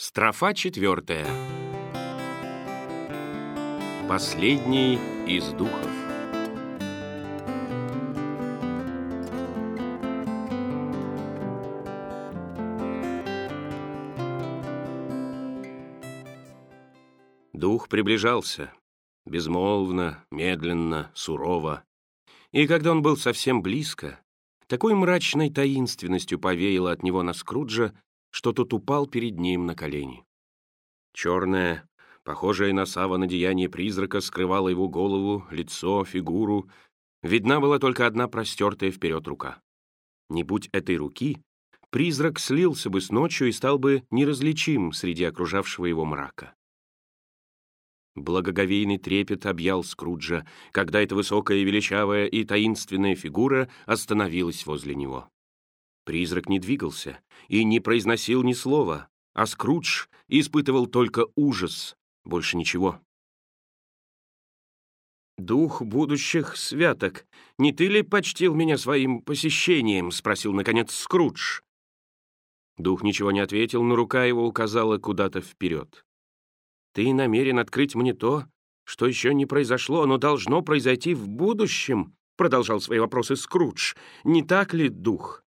Строфа четвертая. Последний из духов. Дух приближался, безмолвно, медленно, сурово. И когда он был совсем близко, такой мрачной таинственностью повеяло от него на Скруджа, что тот упал перед ним на колени. Черное, похожее на саван одеяние призрака, скрывало его голову, лицо, фигуру. Видна была только одна простертая вперед рука. Не будь этой руки, призрак слился бы с ночью и стал бы неразличим среди окружавшего его мрака. Благоговейный трепет объял Скруджа, когда эта высокая, величавая и таинственная фигура остановилась возле него. Призрак не двигался и не произносил ни слова, а Скрудж испытывал только ужас, больше ничего. «Дух будущих святок, не ты ли почтил меня своим посещением?» — спросил, наконец, Скрудж. Дух ничего не ответил, но рука его указала куда-то вперед. «Ты намерен открыть мне то, что еще не произошло, но должно произойти в будущем?» — продолжал свои вопросы Скрудж. «Не так ли, дух?»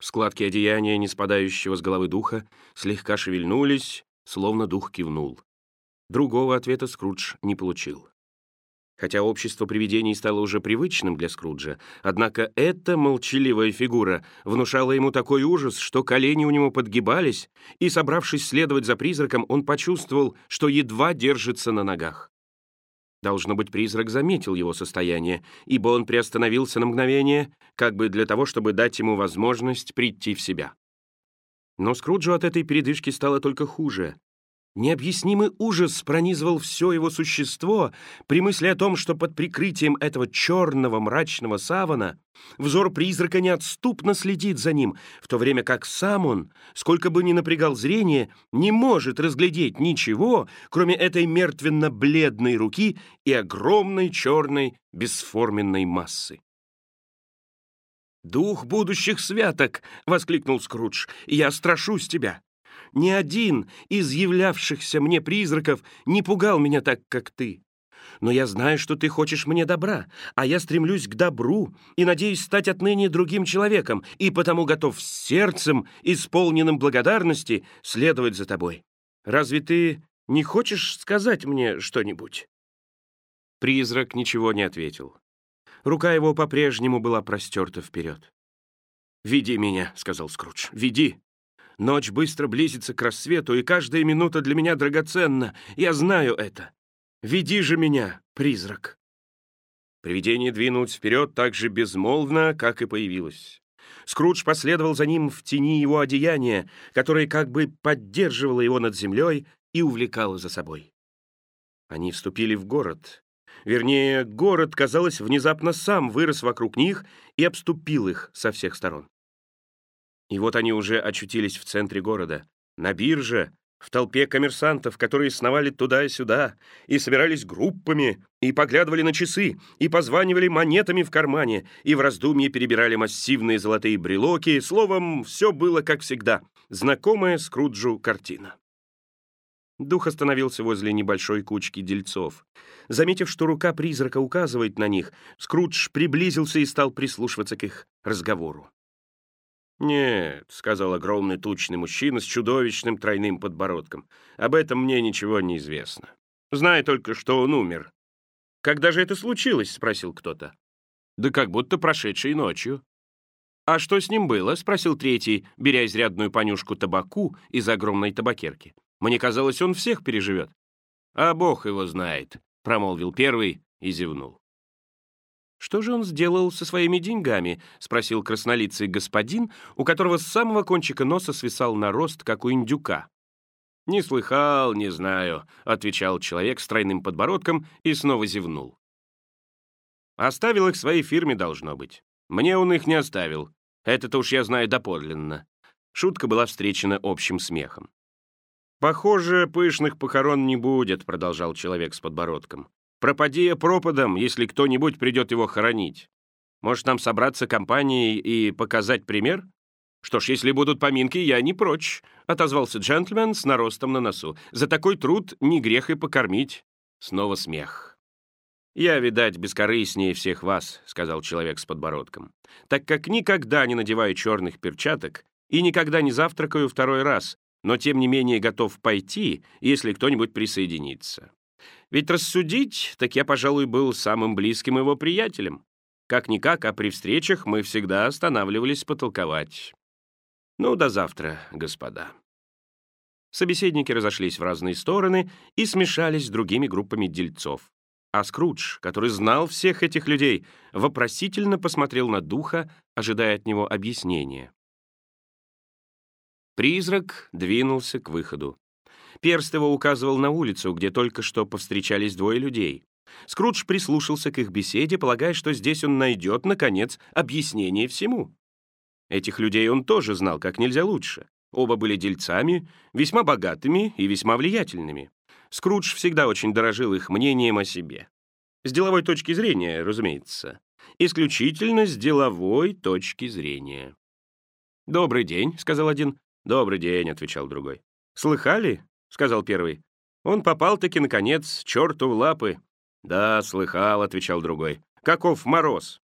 Складки одеяния, не спадающего с головы духа, слегка шевельнулись, словно дух кивнул. Другого ответа Скрудж не получил. Хотя общество привидений стало уже привычным для Скруджа, однако эта молчаливая фигура внушала ему такой ужас, что колени у него подгибались, и, собравшись следовать за призраком, он почувствовал, что едва держится на ногах. Должно быть, призрак заметил его состояние, ибо он приостановился на мгновение, как бы для того, чтобы дать ему возможность прийти в себя. Но Скруджу от этой передышки стало только хуже. Необъяснимый ужас пронизывал все его существо при мысли о том, что под прикрытием этого черного мрачного савана взор призрака неотступно следит за ним, в то время как сам он, сколько бы ни напрягал зрение, не может разглядеть ничего, кроме этой мертвенно-бледной руки и огромной черной бесформенной массы. «Дух будущих святок!» — воскликнул Скрудж. «Я страшусь тебя!» Ни один из являвшихся мне призраков не пугал меня так, как ты. Но я знаю, что ты хочешь мне добра, а я стремлюсь к добру и надеюсь стать отныне другим человеком, и потому готов сердцем, исполненным благодарности, следовать за тобой. Разве ты не хочешь сказать мне что-нибудь?» Призрак ничего не ответил. Рука его по-прежнему была простерта вперед. «Веди меня», — сказал Скрудж, — «веди». Ночь быстро близится к рассвету, и каждая минута для меня драгоценна. Я знаю это. Веди же меня, призрак!» Привидение двинулось вперед так же безмолвно, как и появилось. Скрудж последовал за ним в тени его одеяния, которое как бы поддерживало его над землей и увлекало за собой. Они вступили в город. Вернее, город, казалось, внезапно сам вырос вокруг них и обступил их со всех сторон. И вот они уже очутились в центре города, на бирже, в толпе коммерсантов, которые сновали туда и сюда, и собирались группами, и поглядывали на часы, и позванивали монетами в кармане, и в раздумье перебирали массивные золотые брелоки. Словом, все было как всегда. Знакомая Скруджу картина. Дух остановился возле небольшой кучки дельцов. Заметив, что рука призрака указывает на них, Скрудж приблизился и стал прислушиваться к их разговору. «Нет», — сказал огромный тучный мужчина с чудовищным тройным подбородком. «Об этом мне ничего не известно. Знаю только, что он умер». «Когда же это случилось?» — спросил кто-то. «Да как будто прошедшей ночью». «А что с ним было?» — спросил третий, беря изрядную понюшку табаку из огромной табакерки. «Мне казалось, он всех переживет». «А Бог его знает», — промолвил первый и зевнул. «Что же он сделал со своими деньгами?» — спросил краснолицый господин, у которого с самого кончика носа свисал нарост, как у индюка. «Не слыхал, не знаю», — отвечал человек с тройным подбородком и снова зевнул. «Оставил их своей фирме, должно быть. Мне он их не оставил. Это-то уж я знаю доподлинно». Шутка была встречена общим смехом. «Похоже, пышных похорон не будет», — продолжал человек с подбородком. Пропади я пропадом, если кто-нибудь придет его хоронить. Может, нам собраться компанией и показать пример? «Что ж, если будут поминки, я не прочь», — отозвался джентльмен с наростом на носу. «За такой труд не грех и покормить». Снова смех. «Я, видать, бескорыстнее всех вас», — сказал человек с подбородком, «так как никогда не надеваю черных перчаток и никогда не завтракаю второй раз, но тем не менее готов пойти, если кто-нибудь присоединится. Ведь рассудить, так я, пожалуй, был самым близким его приятелем. Как-никак, а при встречах мы всегда останавливались потолковать. Ну, до завтра, господа. Собеседники разошлись в разные стороны и смешались с другими группами дельцов. А Скрудж, который знал всех этих людей, вопросительно посмотрел на духа, ожидая от него объяснения. Призрак двинулся к выходу. Перст его указывал на улицу, где только что повстречались двое людей. Скрудж прислушался к их беседе, полагая, что здесь он найдет, наконец, объяснение всему. Этих людей он тоже знал как нельзя лучше. Оба были дельцами, весьма богатыми и весьма влиятельными. Скрудж всегда очень дорожил их мнением о себе. С деловой точки зрения, разумеется. Исключительно с деловой точки зрения. «Добрый день», — сказал один. «Добрый день», — отвечал другой. «Слыхали?» — сказал первый. «Он попал-таки, наконец, черту в лапы». «Да, слыхал», — отвечал другой. «Каков мороз?»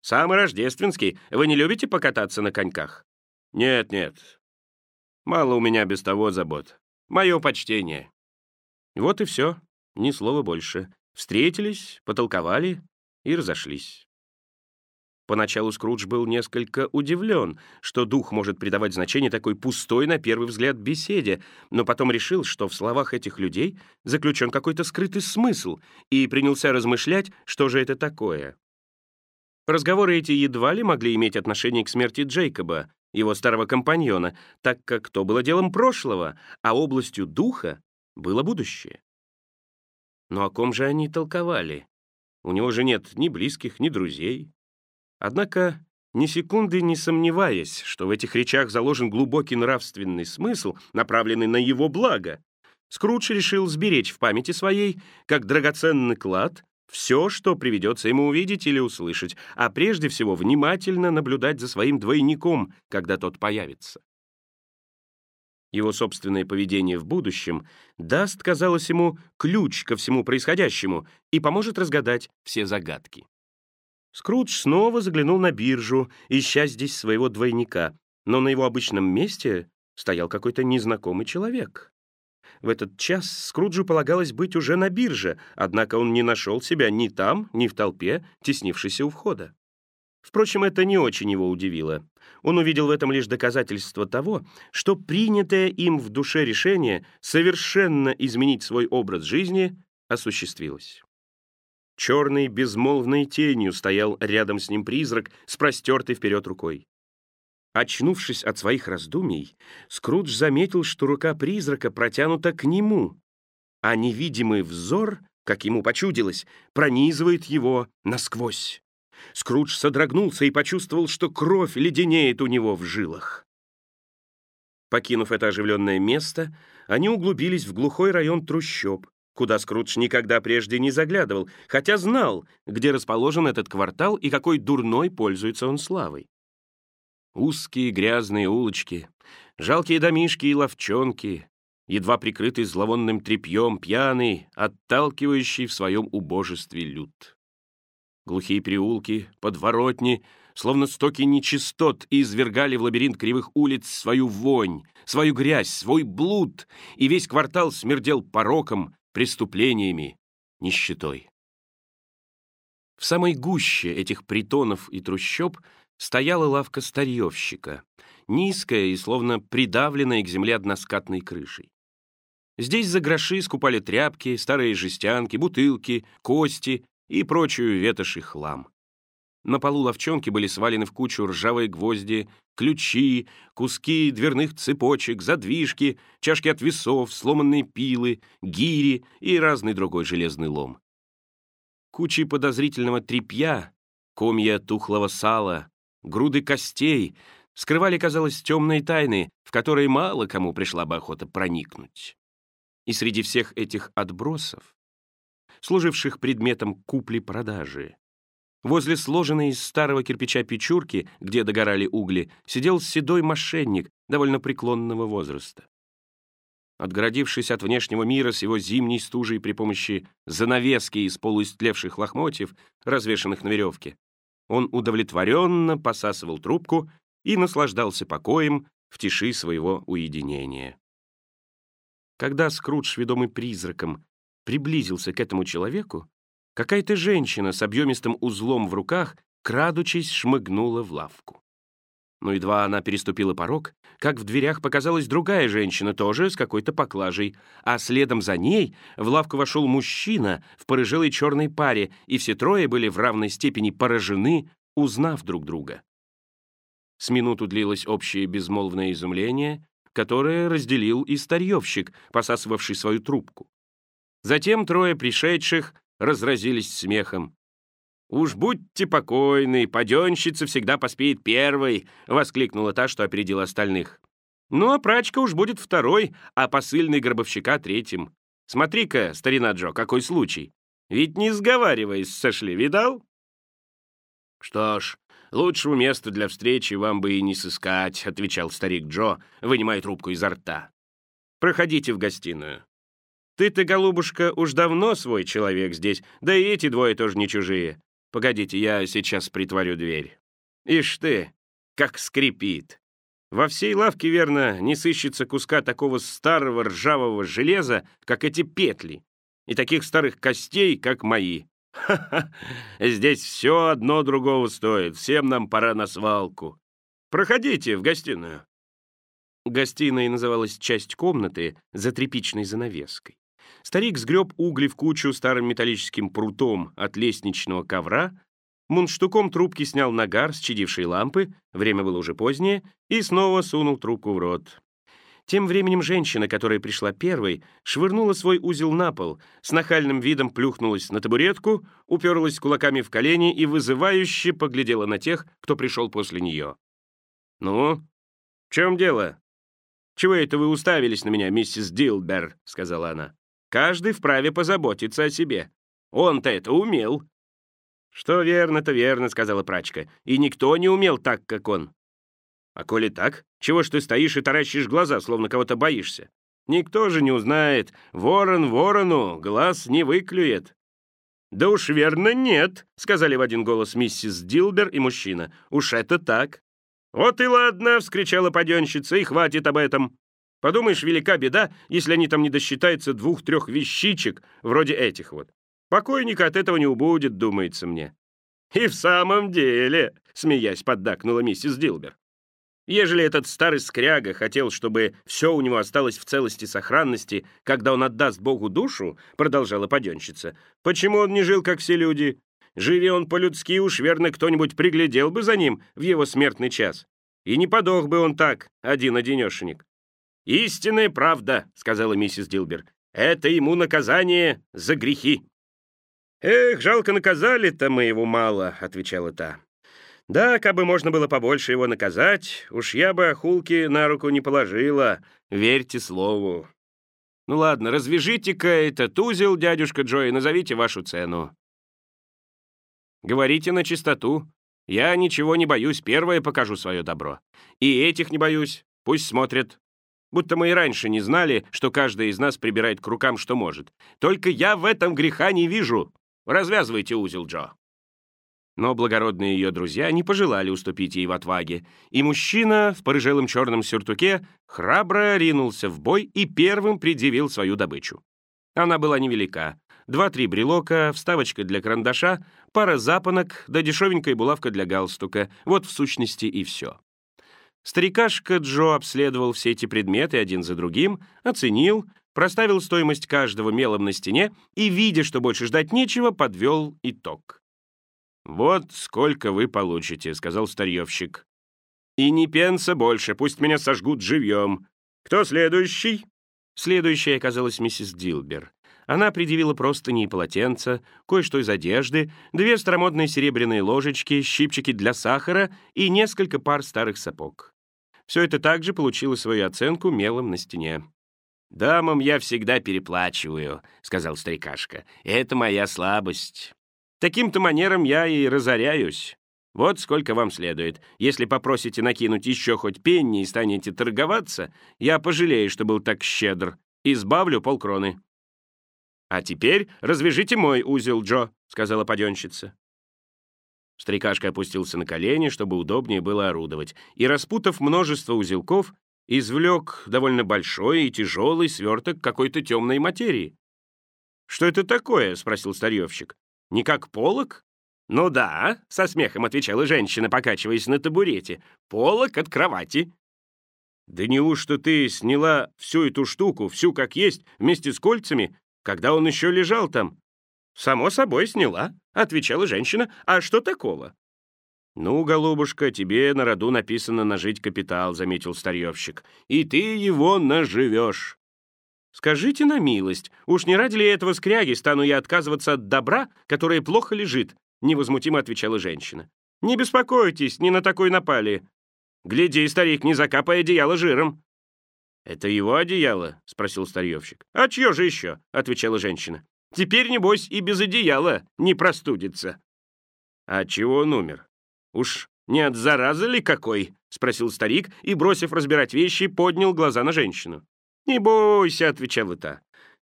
«Самый рождественский. Вы не любите покататься на коньках?» «Нет, нет. Мало у меня без того забот. Мое почтение». Вот и все. Ни слова больше. Встретились, потолковали и разошлись. Поначалу Скрудж был несколько удивлен, что дух может придавать значение такой пустой, на первый взгляд, беседе, но потом решил, что в словах этих людей заключен какой-то скрытый смысл, и принялся размышлять, что же это такое. Разговоры эти едва ли могли иметь отношение к смерти Джейкоба, его старого компаньона, так как то было делом прошлого, а областью духа было будущее. Но о ком же они толковали? У него же нет ни близких, ни друзей. Однако, ни секунды не сомневаясь, что в этих речах заложен глубокий нравственный смысл, направленный на его благо, Скрудж решил сберечь в памяти своей, как драгоценный клад, все, что приведется ему увидеть или услышать, а прежде всего внимательно наблюдать за своим двойником, когда тот появится. Его собственное поведение в будущем даст, казалось ему, ключ ко всему происходящему и поможет разгадать все загадки. Скрудж снова заглянул на биржу, ища здесь своего двойника, но на его обычном месте стоял какой-то незнакомый человек. В этот час Скруджу полагалось быть уже на бирже, однако он не нашел себя ни там, ни в толпе, теснившейся у входа. Впрочем, это не очень его удивило. Он увидел в этом лишь доказательство того, что принятое им в душе решение совершенно изменить свой образ жизни осуществилось. Черной безмолвной тенью стоял рядом с ним призрак с простертой вперед рукой. Очнувшись от своих раздумий, Скрудж заметил, что рука призрака протянута к нему, а невидимый взор, как ему почудилось, пронизывает его насквозь. Скрудж содрогнулся и почувствовал, что кровь леденеет у него в жилах. Покинув это оживленное место, они углубились в глухой район трущоб, куда Скрудж никогда прежде не заглядывал, хотя знал, где расположен этот квартал и какой дурной пользуется он славой. Узкие грязные улочки, жалкие домишки и ловчонки, едва прикрытый зловонным тряпьем, пьяный, отталкивающий в своем убожестве люд. Глухие переулки, подворотни, словно стоки нечистот, извергали в лабиринт кривых улиц свою вонь, свою грязь, свой блуд, и весь квартал смердел пороком, преступлениями, нищетой. В самой гуще этих притонов и трущоб стояла лавка старьевщика, низкая и словно придавленная к земле односкатной крышей. Здесь за гроши скупали тряпки, старые жестянки, бутылки, кости и прочую ветошь и хлам. На полу ловчонки были свалены в кучу ржавые гвозди, ключи, куски дверных цепочек, задвижки, чашки от весов, сломанные пилы, гири и разный другой железный лом. Кучи подозрительного тряпья, комья тухлого сала, груды костей скрывали, казалось, темные тайны, в которые мало кому пришла бы охота проникнуть. И среди всех этих отбросов служивших предметом купли-продажи. Возле сложенной из старого кирпича печурки, где догорали угли, сидел седой мошенник довольно преклонного возраста. Отгородившись от внешнего мира с его зимней стужей при помощи занавески из полуистлевших лохмотьев, развешанных на веревке, он удовлетворенно посасывал трубку и наслаждался покоем в тиши своего уединения. Когда Скрудж, ведомый призраком, приблизился к этому человеку, какая-то женщина с объемистым узлом в руках, крадучись, шмыгнула в лавку. Но едва она переступила порог, как в дверях показалась другая женщина, тоже с какой-то поклажей, а следом за ней в лавку вошел мужчина в порыжелой черной паре, и все трое были в равной степени поражены, узнав друг друга. С минуту длилось общее безмолвное изумление, которое разделил и старьевщик, посасывавший свою трубку. Затем трое пришедших разразились смехом. «Уж будьте покойны, паденщица всегда поспеет первой!» — воскликнула та, что опередила остальных. «Ну, а прачка уж будет второй, а посыльный гробовщика третьим. Смотри-ка, старина Джо, какой случай! Ведь не сговариваясь сошли, видал?» «Что ж, лучшего места для встречи вам бы и не сыскать», — отвечал старик Джо, вынимая трубку изо рта. «Проходите в гостиную. Ты-то, голубушка, уж давно свой человек здесь, да и эти двое тоже не чужие. Погодите, я сейчас притворю дверь. Ишь ты, как скрипит. Во всей лавке, верно, не сыщется куска такого старого ржавого железа, как эти петли, и таких старых костей, как мои. Ха-ха, здесь все одно другого стоит, всем нам пора на свалку. Проходите в гостиную. Гостиной называлась часть комнаты за тряпичной занавеской. Старик сгреб угли в кучу старым металлическим прутом от лестничного ковра, мундштуком трубки снял нагар с чадившей лампы, время было уже позднее, и снова сунул трубку в рот. Тем временем женщина, которая пришла первой, швырнула свой узел на пол, с нахальным видом плюхнулась на табуретку, уперлась кулаками в колени и вызывающе поглядела на тех, кто пришел после нее. «Ну, в чем дело? Чего это вы уставились на меня, миссис Дилбер?» — сказала она. Каждый вправе позаботиться о себе. Он-то это умел». «Что верно, то верно», — сказала прачка. «И никто не умел так, как он». «А коли так, чего ж ты стоишь и таращишь глаза, словно кого-то боишься? Никто же не узнает. Ворон ворону глаз не выклюет». «Да уж верно нет», — сказали в один голос миссис Дилбер и мужчина. «Уж это так». «Вот и ладно», — вскричала паденщица, — «и хватит об этом. Подумаешь, велика беда, если они там не досчитаются двух-трех вещичек, вроде этих вот. Покойника от этого не убудет, думается мне. И в самом деле, смеясь, поддакнула миссис Дилбер. Ежели этот старый скряга хотел, чтобы все у него осталось в целости и сохранности, когда он отдаст Богу душу, продолжала паденщица, почему он не жил, как все люди? Живи он по-людски, уж верно кто-нибудь приглядел бы за ним в его смертный час. И не подох бы он так, один-одинешенек. «Истинная правда», — сказала миссис Дилбер. «Это ему наказание за грехи». «Эх, жалко наказали-то мы его мало», — отвечала та. «Да, кабы можно было побольше его наказать, уж я бы охулки на руку не положила, верьте слову». «Ну ладно, развяжите-ка этот узел, дядюшка Джо, и назовите вашу цену». «Говорите на чистоту. Я ничего не боюсь, первое покажу свое добро. И этих не боюсь, пусть смотрят. Будто мы и раньше не знали, что каждый из нас прибирает к рукам, что может. Только я в этом греха не вижу. Развязывайте узел, Джо». Но благородные ее друзья не пожелали уступить ей в отваге, и мужчина в порыжелом черном сюртуке храбро ринулся в бой и первым предъявил свою добычу. Она была невелика. Два-три брелока, вставочка для карандаша, пара запонок да дешевенькая булавка для галстука. Вот в сущности и все. Старикашка Джо обследовал все эти предметы один за другим, оценил, проставил стоимость каждого мелом на стене и, видя, что больше ждать нечего, подвел итог. «Вот сколько вы получите», — сказал старьевщик. «И не пенса больше, пусть меня сожгут живьем. Кто следующий?» Следующей оказалась миссис Дилбер. Она предъявила простыни и полотенца, кое-что из одежды, две старомодные серебряные ложечки, щипчики для сахара и несколько пар старых сапог. Все это также получило свою оценку мелом на стене. «Дамам я всегда переплачиваю», — сказал старикашка. «Это моя слабость». Таким-то манером я и разоряюсь. Вот сколько вам следует. Если попросите накинуть еще хоть пенни и станете торговаться, я пожалею, что был так щедр. Избавлю полкроны». «А теперь развяжите мой узел, Джо», — сказала паденщица. Старикашка опустился на колени, чтобы удобнее было орудовать, и, распутав множество узелков, извлек довольно большой и тяжелый сверток какой-то темной материи. «Что это такое?» — спросил старьевщик. «Не как полок?» «Ну да», — со смехом отвечала женщина, покачиваясь на табурете. «Полок от кровати». «Да неужто ты сняла всю эту штуку, всю как есть, вместе с кольцами, когда он еще лежал там?» «Само собой сняла», — отвечала женщина. «А что такого?» «Ну, голубушка, тебе на роду написано нажить капитал», — заметил старьевщик. «И ты его наживешь». «Скажите на милость, уж не ради ли этого скряги стану я отказываться от добра, которое плохо лежит?» — невозмутимо отвечала женщина. «Не беспокойтесь, не на такой напали. Гляди, старик, не закапай одеяло жиром». «Это его одеяло?» — спросил старьевщик. «А чье же еще?» — отвечала женщина. «Теперь, небось, и без одеяла не простудится». «А чего он умер? Уж не от заразы ли какой?» — спросил старик и, бросив разбирать вещи, поднял глаза на женщину. «Не бойся», — отвечала та.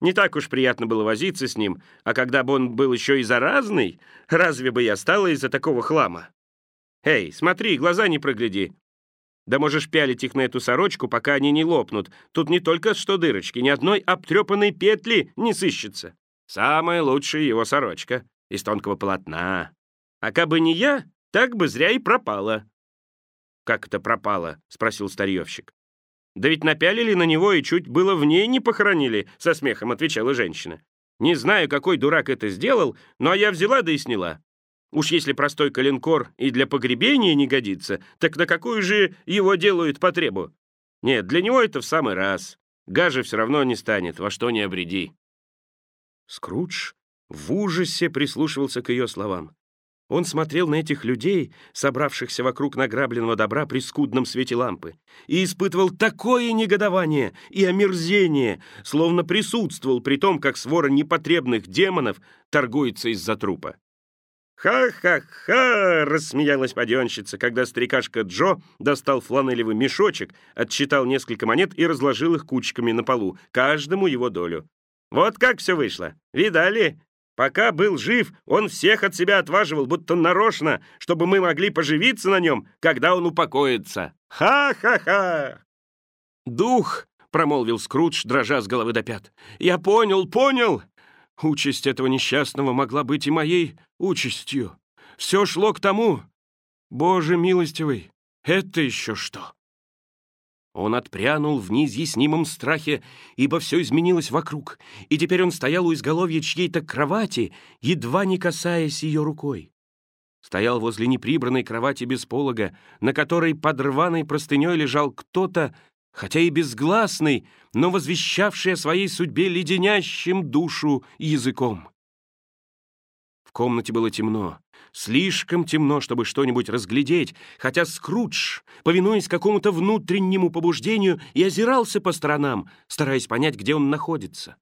Не так уж приятно было возиться с ним, а когда бы он был еще и заразный, разве бы я стала из-за такого хлама? Эй, смотри, глаза не прогляди. Да можешь пялить их на эту сорочку, пока они не лопнут. Тут не только что дырочки, ни одной обтрепанной петли не сыщется. Самая лучшая его сорочка, из тонкого полотна. А кабы не я, так бы зря и пропала. «Как это пропало?» — спросил старьевщик. «Да ведь напялили на него и чуть было в ней не похоронили», — со смехом отвечала женщина. «Не знаю, какой дурак это сделал, но я взяла да и сняла. Уж если простой коленкор и для погребения не годится, так на какую же его делают потребу? Нет, для него это в самый раз. Гажа все равно не станет, во что не обреди». Скрудж в ужасе прислушивался к ее словам. Он смотрел на этих людей, собравшихся вокруг награбленного добра при скудном свете лампы, и испытывал такое негодование и омерзение, словно присутствовал при том, как свора непотребных демонов торгуется из-за трупа. «Ха-ха-ха!» — рассмеялась паденщица, когда старикашка Джо достал фланелевый мешочек, отсчитал несколько монет и разложил их кучками на полу, каждому его долю. «Вот как все вышло! Видали? Пока был жив, он всех от себя отваживал, будто нарочно, чтобы мы могли поживиться на нем, когда он упокоится. Ха-ха-ха!» «Дух!» — промолвил Скрудж, дрожа с головы до пят. «Я понял, понял! Участь этого несчастного могла быть и моей участью. Все шло к тому. Боже милостивый, это еще что?» Он отпрянул в неизъяснимом страхе, ибо все изменилось вокруг, и теперь он стоял у изголовья чьей-то кровати, едва не касаясь ее рукой. Стоял возле неприбранной кровати без полога, на которой под рваной простыней лежал кто-то, хотя и безгласный, но возвещавший о своей судьбе леденящим душу языком. В комнате было темно, Слишком темно, чтобы что-нибудь разглядеть, хотя Скрудж, повинуясь какому-то внутреннему побуждению, и озирался по сторонам, стараясь понять, где он находится.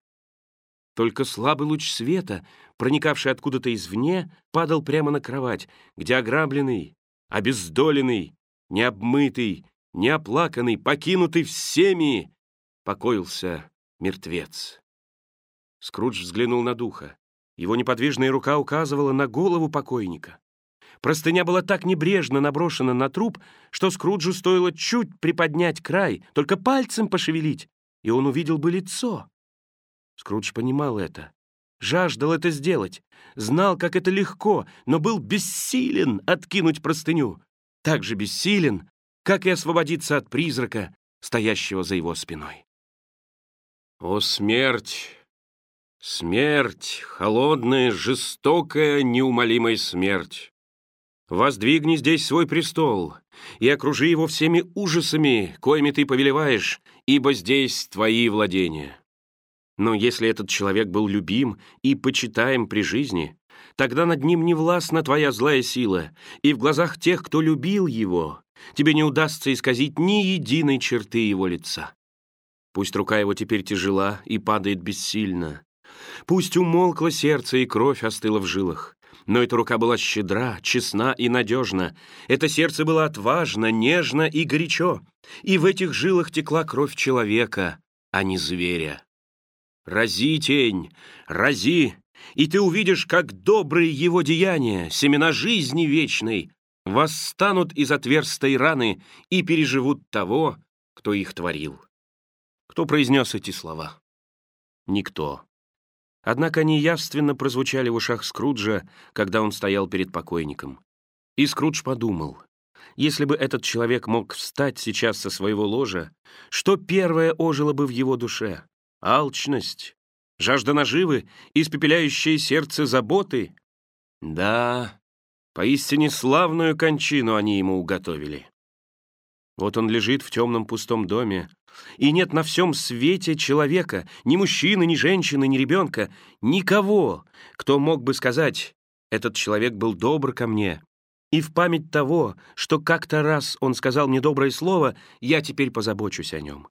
Только слабый луч света, проникавший откуда-то извне, падал прямо на кровать, где ограбленный, обездоленный, необмытый, неоплаканный, покинутый всеми, покоился мертвец. Скрудж взглянул на духа. Его неподвижная рука указывала на голову покойника. Простыня была так небрежно наброшена на труп, что Скруджу стоило чуть приподнять край, только пальцем пошевелить, и он увидел бы лицо. Скрудж понимал это, жаждал это сделать, знал, как это легко, но был бессилен откинуть простыню. Так же бессилен, как и освободиться от призрака, стоящего за его спиной. «О, смерть!» Смерть, холодная, жестокая, неумолимая смерть. Воздвигни здесь свой престол и окружи его всеми ужасами, коими ты повелеваешь, ибо здесь твои владения. Но если этот человек был любим и почитаем при жизни, тогда над ним не властна твоя злая сила, и в глазах тех, кто любил его, тебе не удастся исказить ни единой черты его лица. Пусть рука его теперь тяжела и падает бессильно, Пусть умолкло сердце и кровь остыла в жилах. но эта рука была щедра, честна и надежна. Это сердце было отважно, нежно и горячо. И в этих жилах текла кровь человека, а не зверя. «Рази, тень, рази, и ты увидишь, как добрые его деяния, семена жизни вечной, восстанут из отверстой раны и переживут того, кто их творил». Кто произнес эти слова? Никто. Однако они явственно прозвучали в ушах Скруджа, когда он стоял перед покойником. И Скрудж подумал, если бы этот человек мог встать сейчас со своего ложа, что первое ожило бы в его душе? Алчность, жажда наживы, испепеляющее сердце заботы? Да, поистине славную кончину они ему уготовили. Вот он лежит в темном пустом доме, и нет на всем свете человека, ни мужчины, ни женщины, ни ребенка, никого, кто мог бы сказать, этот человек был добр ко мне. И в память того, что как-то раз он сказал мне доброе слово, я теперь позабочусь о нем.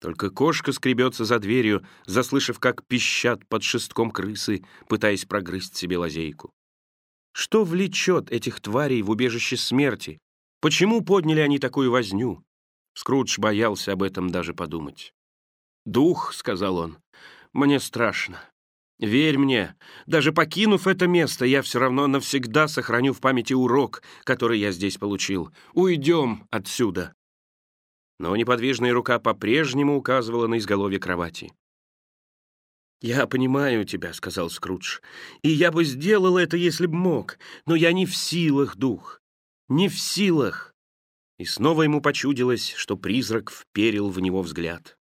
Только кошка скребется за дверью, заслышав, как пищат под шестком крысы, пытаясь прогрызть себе лазейку. Что влечет этих тварей в убежище смерти? Почему подняли они такую возню? Скрудж боялся об этом даже подумать. «Дух», — сказал он, — «мне страшно. Верь мне, даже покинув это место, я все равно навсегда сохраню в памяти урок, который я здесь получил. Уйдем отсюда». Но неподвижная рука по-прежнему указывала на изголовье кровати. «Я понимаю тебя», — сказал Скрудж, — «и я бы сделал это, если б мог, но я не в силах, дух, не в силах». И снова ему почудилось, что призрак вперил в него взгляд.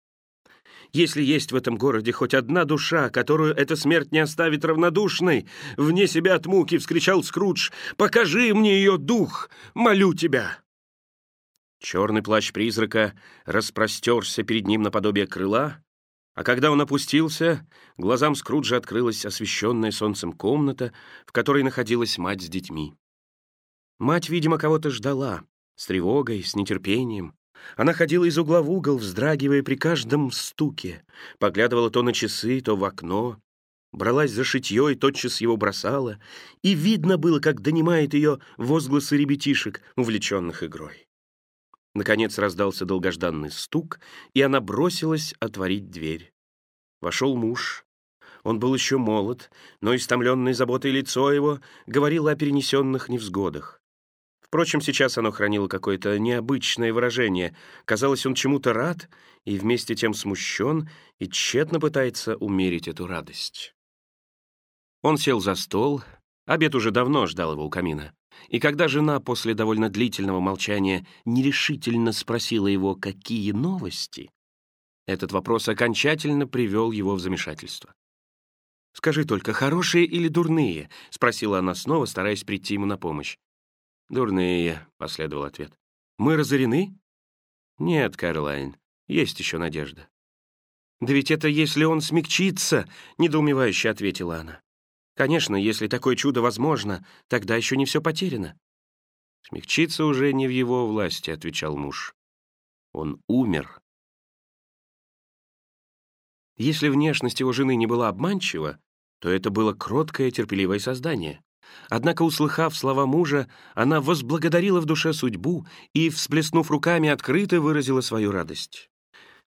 Если есть в этом городе хоть одна душа, которую эта смерть не оставит равнодушной, вне себя от муки вскричал Скрудж, «Покажи мне ее дух! Молю тебя!» Черный плащ призрака распростерся перед ним наподобие крыла, а когда он опустился, глазам Скруджа открылась освещенная солнцем комната, в которой находилась мать с детьми. Мать, видимо, кого-то ждала, с тревогой, с нетерпением. Она ходила из угла в угол, вздрагивая при каждом стуке, поглядывала то на часы, то в окно, бралась за шитье и тотчас его бросала, и видно было, как донимает ее возгласы ребятишек, увлеченных игрой. Наконец раздался долгожданный стук, и она бросилась отворить дверь. Вошел муж. Он был еще молод, но истомленное заботой лицо его говорило о перенесенных невзгодах. Впрочем, сейчас оно хранило какое-то необычное выражение. Казалось, он чему-то рад и вместе тем смущен и тщетно пытается умерить эту радость. Он сел за стол, обед уже давно ждал его у камина. И когда жена после довольно длительного молчания нерешительно спросила его, какие новости, этот вопрос окончательно привел его в замешательство. «Скажи только, хорошие или дурные?» — спросила она снова, стараясь прийти ему на помощь. «Дурные», — последовал ответ. «Мы разорены?» «Нет, Кэролайн, есть еще надежда». «Да ведь это если он смягчится», — недоумевающе ответила она. «Конечно, если такое чудо возможно, тогда еще не все потеряно». «Смягчиться уже не в его власти», — отвечал муж. «Он умер». Если внешность его жены не была обманчива, то это было кроткое, терпеливое создание. Однако, услыхав слова мужа, она возблагодарила в душе судьбу и, всплеснув руками, открыто выразила свою радость.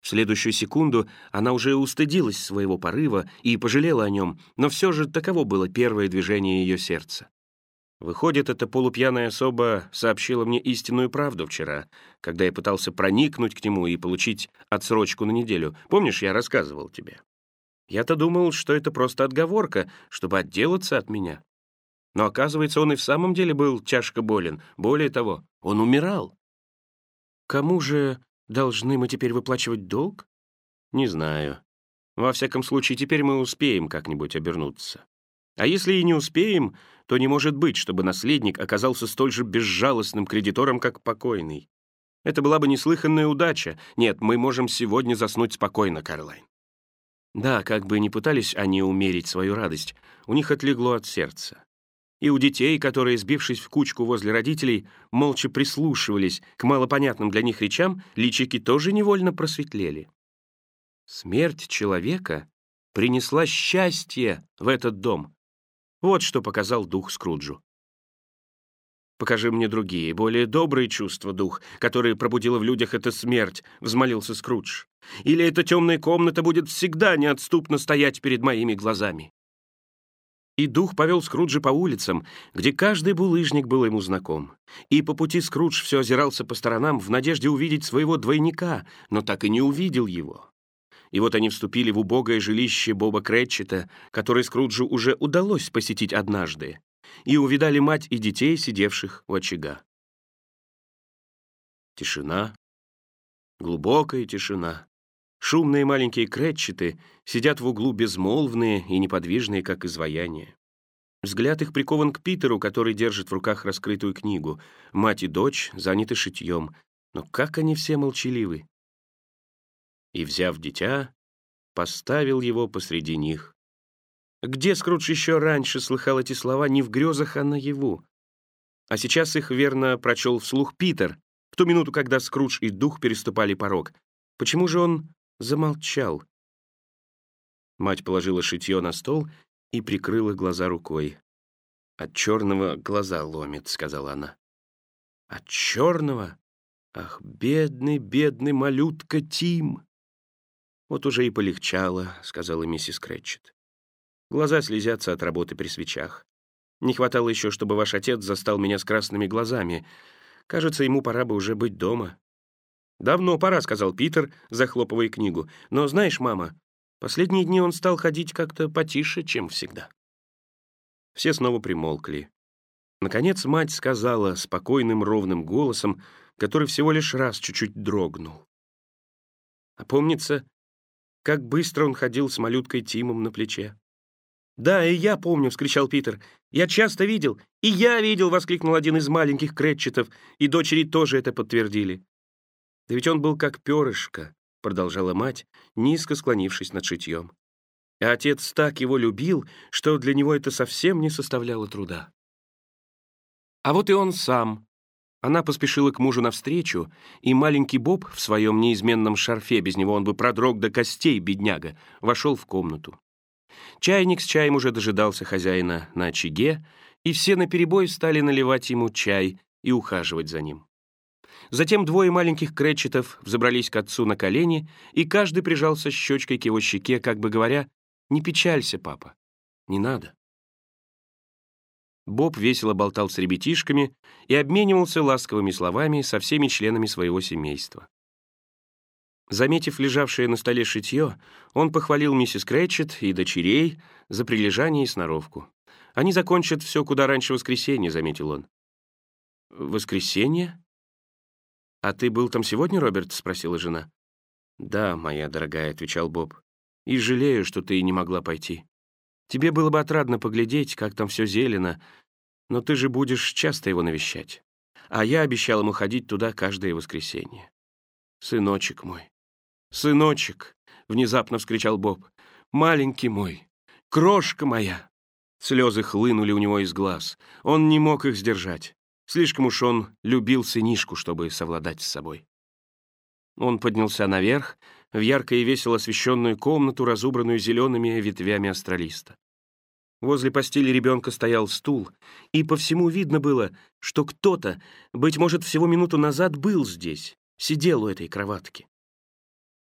В следующую секунду она уже устыдилась своего порыва и пожалела о нем, но все же таково было первое движение ее сердца. Выходит, эта полупьяная особа сообщила мне истинную правду вчера, когда я пытался проникнуть к нему и получить отсрочку на неделю. Помнишь, я рассказывал тебе? Я-то думал, что это просто отговорка, чтобы отделаться от меня. Но оказывается, он и в самом деле был тяжко болен. Более того, он умирал. Кому же должны мы теперь выплачивать долг? Не знаю. Во всяком случае, теперь мы успеем как-нибудь обернуться. А если и не успеем, то не может быть, чтобы наследник оказался столь же безжалостным кредитором, как покойный. Это была бы неслыханная удача. Нет, мы можем сегодня заснуть спокойно, Карлайн. Да, как бы ни пытались они умерить свою радость, у них отлегло от сердца и у детей, которые, сбившись в кучку возле родителей, молча прислушивались к малопонятным для них речам, личики тоже невольно просветлели. Смерть человека принесла счастье в этот дом. Вот что показал дух Скруджу. «Покажи мне другие, более добрые чувства, дух, которые пробудила в людях эта смерть», — взмолился Скрудж. «Или эта темная комната будет всегда неотступно стоять перед моими глазами». И дух повел Скруджа по улицам, где каждый булыжник был ему знаком. И по пути Скрудж все озирался по сторонам в надежде увидеть своего двойника, но так и не увидел его. И вот они вступили в убогое жилище Боба Кретчета, которое Скруджу уже удалось посетить однажды и увидали мать и детей, сидевших у очага. Тишина, глубокая тишина. Шумные маленькие кретчеты сидят в углу безмолвные и неподвижные, как изваяния. Взгляд их прикован к Питеру, который держит в руках раскрытую книгу. Мать и дочь заняты шитьем. Но как они все молчаливы! И, взяв дитя, поставил его посреди них. Где Скрудж еще раньше слыхал эти слова не в грезах, а наяву? А сейчас их верно прочел вслух Питер, в ту минуту, когда Скрудж и дух переступали порог. Почему же он замолчал? Мать положила шитье на стол и прикрыла глаза рукой. «От черного глаза ломит», — сказала она. «От черного? Ах, бедный, бедный малютка Тим!» «Вот уже и полегчало», — сказала миссис Крэтчет. Глаза слезятся от работы при свечах. Не хватало еще, чтобы ваш отец застал меня с красными глазами. Кажется, ему пора бы уже быть дома». «Давно пора», — сказал Питер, захлопывая книгу. «Но знаешь, мама, последние дни он стал ходить как-то потише, чем всегда». Все снова примолкли. Наконец мать сказала спокойным ровным голосом, который всего лишь раз чуть-чуть дрогнул. А помнится, как быстро он ходил с малюткой Тимом на плече. «Да, и я помню», — вскричал Питер. «Я часто видел». «И я видел», — воскликнул один из маленьких кретчетов, и дочери тоже это подтвердили. «Да ведь он был как перышко», — продолжала мать, низко склонившись над шитьем. А отец так его любил, что для него это совсем не составляло труда. А вот и он сам. Она поспешила к мужу навстречу, и маленький Боб в своем неизменном шарфе, без него он бы продрог до костей, бедняга, вошел в комнату. Чайник с чаем уже дожидался хозяина на очаге, и все наперебой стали наливать ему чай и ухаживать за ним. Затем двое маленьких кретчетов взобрались к отцу на колени, и каждый прижался щечкой к его щеке, как бы говоря, «Не печалься, папа, не надо». Боб весело болтал с ребятишками и обменивался ласковыми словами со всеми членами своего семейства. Заметив лежавшее на столе шитье, он похвалил миссис Крэтчет и дочерей за прилежание и сноровку. «Они закончат все куда раньше воскресенья», — заметил он. «Воскресенье? А ты был там сегодня, Роберт?» — спросила жена. «Да, моя дорогая», — отвечал Боб. «И жалею, что ты не могла пойти. Тебе было бы отрадно поглядеть, как там все зелено, но ты же будешь часто его навещать. А я обещал ему ходить туда каждое воскресенье. Сыночек мой». «Сыночек!» — внезапно вскричал Боб. «Маленький мой! Крошка моя!» Слезы хлынули у него из глаз. Он не мог их сдержать. Слишком уж он любил сынишку, чтобы совладать с собой. Он поднялся наверх, в ярко и весело освещенную комнату, разубранную зелеными ветвями астралиста. Возле постели ребенка стоял стул, и по всему видно было, что кто-то, быть может, всего минуту назад был здесь, сидел у этой кроватки.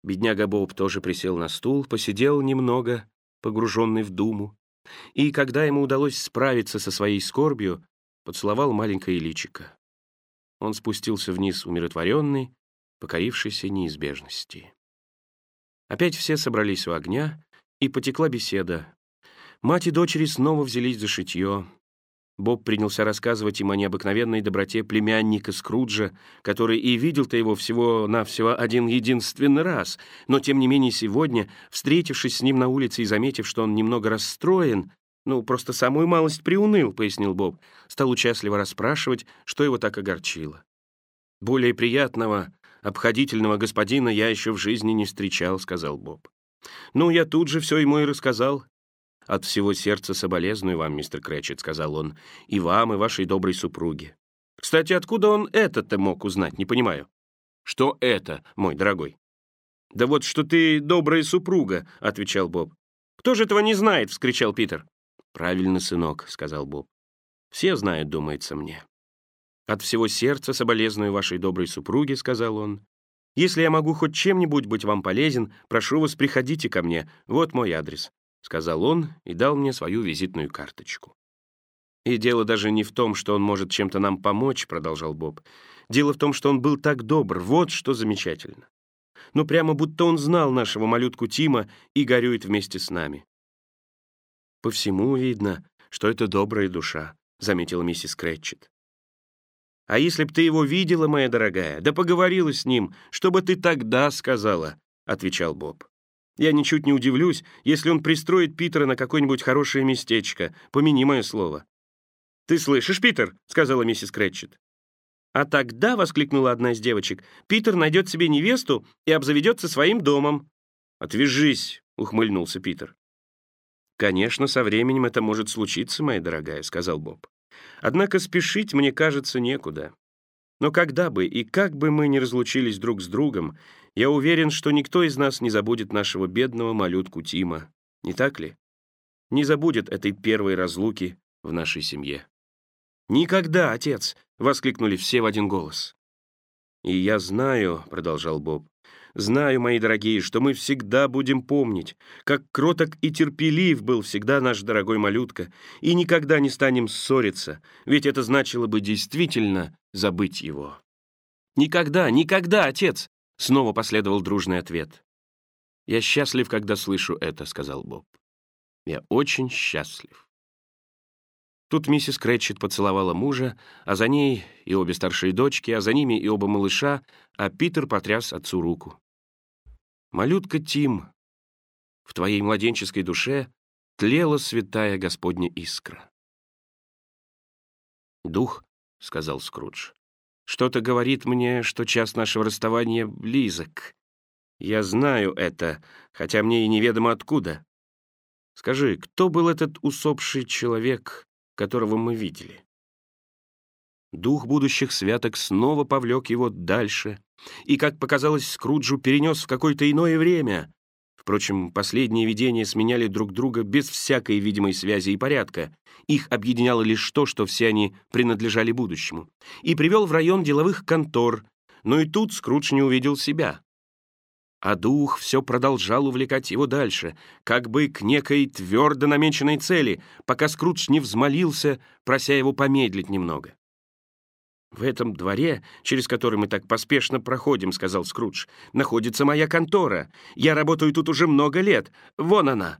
Бедняга Боб тоже присел на стул, посидел немного, погруженный в думу, и, когда ему удалось справиться со своей скорбью, поцеловал маленькое личико. Он спустился вниз умиротворенный, покорившийся неизбежности. Опять все собрались у огня, и потекла беседа. Мать и дочери снова взялись за шитье, Боб принялся рассказывать им о необыкновенной доброте племянника Скруджа, который и видел-то его всего-навсего один единственный раз, но, тем не менее, сегодня, встретившись с ним на улице и заметив, что он немного расстроен, «Ну, просто самую малость приуныл», — пояснил Боб, стал участливо расспрашивать, что его так огорчило. «Более приятного, обходительного господина я еще в жизни не встречал», — сказал Боб. «Ну, я тут же все ему и рассказал. «От всего сердца соболезную вам, мистер Крэтчет», — сказал он, «и вам, и вашей доброй супруге. Кстати, откуда он это-то мог узнать, не понимаю?» «Что это, мой дорогой?» «Да вот что ты добрая супруга», — отвечал Боб. «Кто же этого не знает?» — вскричал Питер. «Правильно, сынок», — сказал Боб. «Все знают, думается мне». «От всего сердца соболезную вашей доброй супруге», — сказал он. «Если я могу хоть чем-нибудь быть вам полезен, прошу вас, приходите ко мне. Вот мой адрес», — сказал он и дал мне свою визитную карточку. «И дело даже не в том, что он может чем-то нам помочь», — продолжал Боб. «Дело в том, что он был так добр. Вот что замечательно. Ну, прямо будто он знал нашего малютку Тима и горюет вместе с нами». «По всему видно, что это добрая душа», — заметила миссис Крэтчет. «А если б ты его видела, моя дорогая, да поговорила с ним, что бы ты тогда сказала?» — отвечал Боб. «Я ничуть не удивлюсь, если он пристроит Питера на какое-нибудь хорошее местечко, помяни мое слово. «Ты слышишь, Питер?» — сказала миссис Крэтчет. «А тогда», — воскликнула одна из девочек, «Питер найдет себе невесту и обзаведется своим домом». «Отвяжись», — ухмыльнулся Питер. «Конечно, со временем это может случиться, моя дорогая», — сказал Боб. «Однако спешить, мне кажется, некуда. Но когда бы и как бы мы ни разлучились друг с другом, я уверен, что никто из нас не забудет нашего бедного малютку Тима. Не так ли? Не забудет этой первой разлуки в нашей семье». «Никогда, отец!» — воскликнули все в один голос. «И я знаю», — продолжал Боб, «знаю, мои дорогие, что мы всегда будем помнить, как кроток и терпелив был всегда наш дорогой малютка, и никогда не станем ссориться, ведь это значило бы действительно забыть его». «Никогда, никогда, отец!» — снова последовал дружный ответ. «Я счастлив, когда слышу это», — сказал Боб. «Я очень счастлив». Тут миссис Крэтчет поцеловала мужа, а за ней и обе старшие дочки, а за ними и оба малыша, а Питер потряс отцу руку. «Малютка Тим, в твоей младенческой душе тлела святая Господня искра». «Дух», — сказал Скрудж, — «что-то говорит мне, что час нашего расставания близок. Я знаю это, хотя мне и неведомо откуда. Скажи, кто был этот усопший человек, которого мы видели. Дух будущих святок снова повлек его дальше и, как показалось Скруджу, перенес в какое-то иное время. Впрочем, последние видения сменяли друг друга без всякой видимой связи и порядка. Их объединяло лишь то, что все они принадлежали будущему. И привел в район деловых контор, но и тут Скрудж не увидел себя а дух все продолжал увлекать его дальше, как бы к некой твердо намеченной цели, пока Скрудж не взмолился, прося его помедлить немного. «В этом дворе, через который мы так поспешно проходим, — сказал Скрудж, — находится моя контора. Я работаю тут уже много лет. Вон она.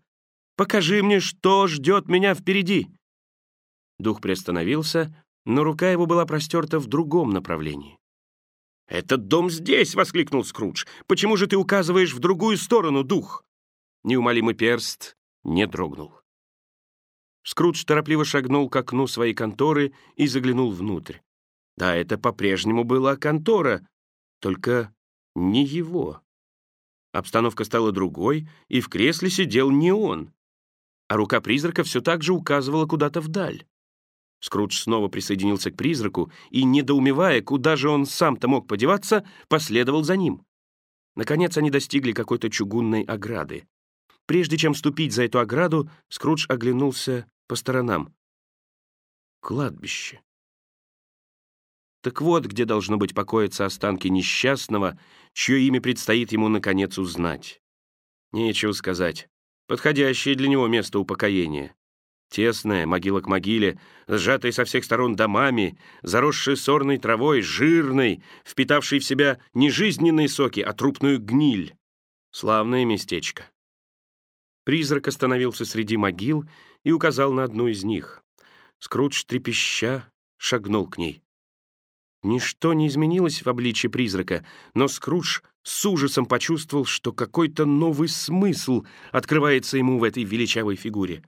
Покажи мне, что ждет меня впереди». Дух приостановился, но рука его была простерта в другом направлении. «Этот дом здесь!» — воскликнул Скрудж. «Почему же ты указываешь в другую сторону, дух?» Неумолимый перст не дрогнул. Скрудж торопливо шагнул к окну своей конторы и заглянул внутрь. Да, это по-прежнему была контора, только не его. Обстановка стала другой, и в кресле сидел не он. А рука призрака все так же указывала куда-то вдаль. Скрудж снова присоединился к призраку и, недоумевая, куда же он сам-то мог подеваться, последовал за ним. Наконец они достигли какой-то чугунной ограды. Прежде чем ступить за эту ограду, Скрудж оглянулся по сторонам. Кладбище. Так вот, где должно быть покоиться останки несчастного, чье имя предстоит ему, наконец, узнать. Нечего сказать. Подходящее для него место упокоения. Тесная, могила к могиле, сжатая со всех сторон домами, заросшая сорной травой, жирной, впитавшей в себя не жизненные соки, а трупную гниль. Славное местечко. Призрак остановился среди могил и указал на одну из них. Скрудж, трепеща, шагнул к ней. Ничто не изменилось в обличье призрака, но Скрудж с ужасом почувствовал, что какой-то новый смысл открывается ему в этой величавой фигуре.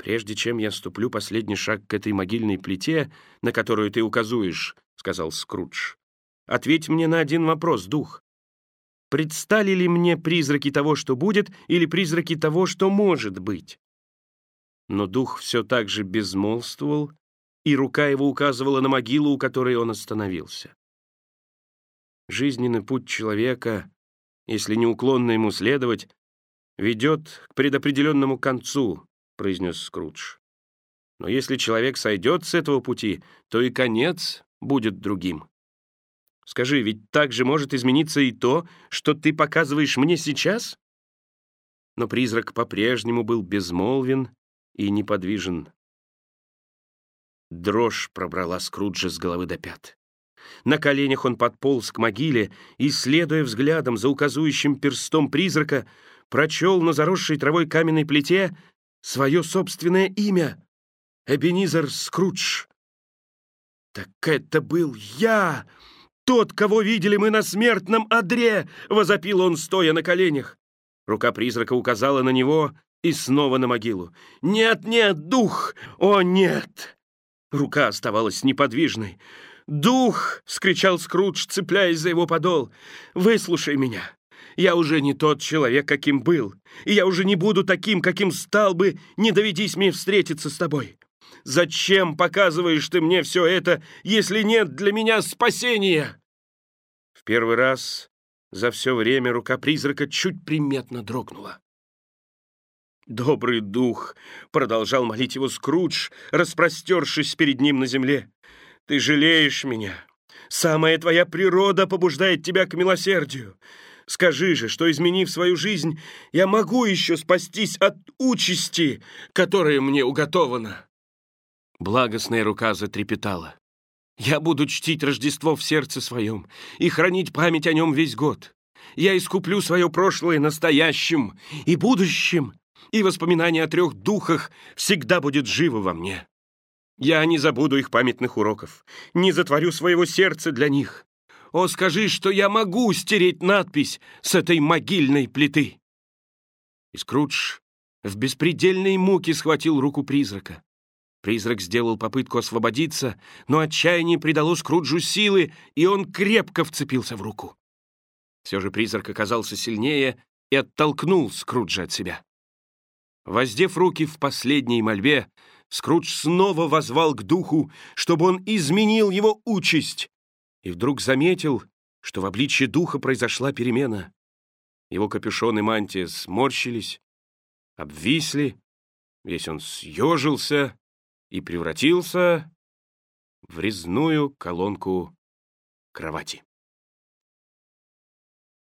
«Прежде чем я ступлю последний шаг к этой могильной плите, на которую ты указуешь», — сказал Скрудж, — «ответь мне на один вопрос, дух. Предстали ли мне призраки того, что будет, или призраки того, что может быть?» Но дух все так же безмолвствовал, и рука его указывала на могилу, у которой он остановился. Жизненный путь человека, если неуклонно ему следовать, ведет к предопределенному концу, произнес Скрудж. «Но если человек сойдет с этого пути, то и конец будет другим. Скажи, ведь так же может измениться и то, что ты показываешь мне сейчас?» Но призрак по-прежнему был безмолвен и неподвижен. Дрожь пробрала Скруджа с головы до пят. На коленях он подполз к могиле и, следуя взглядом за указующим перстом призрака, прочел на заросшей травой каменной плите свое собственное имя — Эбенизер Скрудж. «Так это был я!» «Тот, кого видели мы на смертном одре!» — возопил он, стоя на коленях. Рука призрака указала на него и снова на могилу. «Нет, нет, дух! О, нет!» Рука оставалась неподвижной. «Дух!» — вскричал Скрудж, цепляясь за его подол. «Выслушай меня. Я уже не тот человек, каким был, и я уже не буду таким, каким стал бы, не доведись мне встретиться с тобой. Зачем показываешь ты мне все это, если нет для меня спасения?» В первый раз за все время рука призрака чуть приметно дрогнула. «Добрый дух!» — продолжал молить его Скрудж, распростершись перед ним на земле. «Ты жалеешь меня. Самая твоя природа побуждает тебя к милосердию. Скажи же, что, изменив свою жизнь, я могу еще спастись от участи, которая мне уготована». Благостная рука затрепетала. «Я буду чтить Рождество в сердце своем и хранить память о нем весь год. Я искуплю свое прошлое настоящим и будущим, и воспоминание о трех духах всегда будет живо во мне. Я не забуду их памятных уроков, не затворю своего сердца для них. О, скажи, что я могу стереть надпись с этой могильной плиты!» И Скрудж в беспредельной муке схватил руку призрака. Призрак сделал попытку освободиться, но отчаяние придало Скруджу силы, и он крепко вцепился в руку. Все же призрак оказался сильнее и оттолкнул Скруджа от себя. Воздев руки в последней мольбе, Скрудж снова возвал к духу, чтобы он изменил его участь, и вдруг заметил, что в обличье духа произошла перемена. Его капюшон и мантия сморщились, обвисли, весь он съежился и превратился в резную колонку кровати.